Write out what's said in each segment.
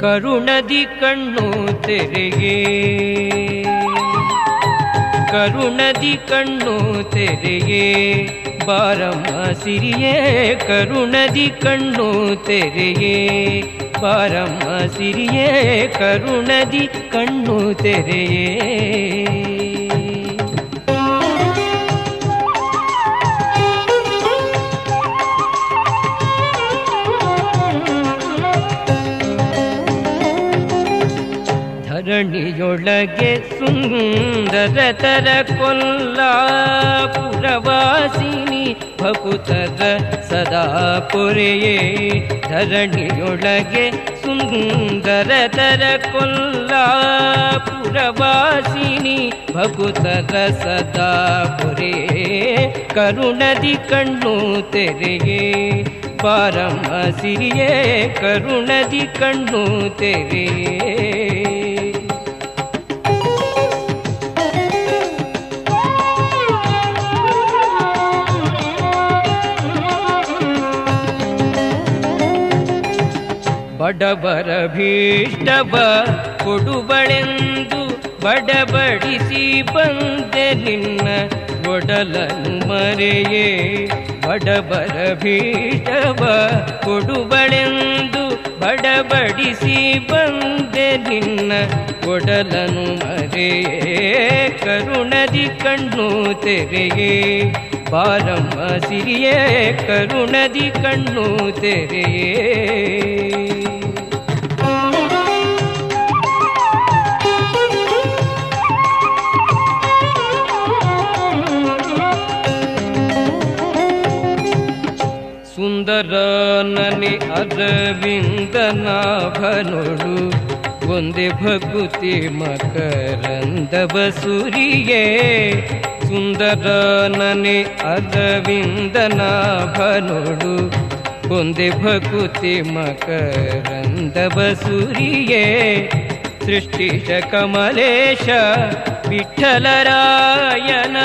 ಕರುಣದಿ ಕಣ್ಣು ತೆರೆಗೆ. ಕರುಣದಿ ಕಣ್ಣು ತೆರೆಗೆ. பரமசிறியே கருணதி கண்ணு தெரையே பரமசிறியே கருணதி கண்ணு தெரையே ಕಣ್ಣು ತೆರೆಯೇ ಧರಣಿಯೊಳಗೆ ಸುಂದರ ತರ ಕೊಲ್ಲಾಪುರವಾಸಿನಿ ಭಕುತರ ಸದಾ ಪುರೆಯೇ ಧರಣಿಯೊಳಗೆ ಸುಂದರ ತರ ಕೊಲ್ಲಾಪುರವಾಸಿನಿ ಭಕುತರ ಸದಾ ಪುರೆಯೇ ಕರುಣದಿ ಕಣ್ಣು ತೆರೆಯೇ ಬಾರಮ್ಮ ಸಿರಿಯೇ ಕರುಣದಿ ಕಣ್ಣು ತೆರೆಯೇ ಬಡವರ ಭೀಷ್ಟವ ಕೊಡುವಳೆಂದು ಬಡಬಡಿಸಿ ಬಂದೆ ನಿನ್ನ ಒಡಲನು ಮರೆಯೇ. ಬಡಬರ ಭೀಷ್ಟವ ಕೊಡುವಳೆಂದು ಬಡಬಡಿಸಿ ಬಂದೆ ನಿನ್ನ ಒಡಲನು ಮರೆಯೇ. ಕರುಣದಿ ಕಣ್ಣು ತೆರೆಯೇ. ಬಾರಮ್ಮ ಸಿರಿಯೇ, ಕರುಣದಿ ಕಣ್ಣು ತೆರೆಯೇ. ಸುಂದರ ನನೆ ಅರವಿಂದನಾಭನುಡು ಒಂದೇ ಭಗುತಿ ಮಕರಂದ ಬಸುರಿಯೇ. ಸುಂದರ ನನೆ ಅರವಿಂದನಾಭನುಡು ಒಂದೇ ಭಕುತಿ ಮಕರಂದ ಬಸುರಿಯೇ. ಸೃಷ್ಟಿಶ ಕಮಲೇಶ ವಿಠಲರಾಯನ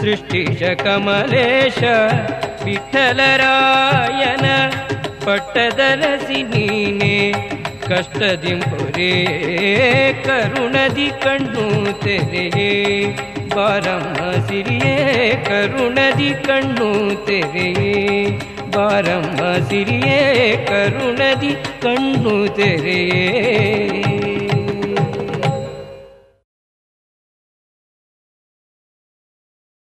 ಸೃಷ್ಟಿಶ ಕಮಲೇಶ ವಿಠಲರಾಯನ ಪಟ್ಟದರಸಿ ನೀನೆ ಕಷ್ಟದಿಂಪುರೇ ಕರುಣದಿ ಕಣ್ಣು ತೆರೆಯೇ ಬಾರಮ್ಮ ಸಿರಿಯೇ ಕರುಣದಿ ಕಣ್ಣು ತೆರೆಯೇ ಬಾರಮ್ಮ ಸಿರಿಯೇ ಕರುಣದಿ ಕಣ್ಣು ತೆರೆಯೇ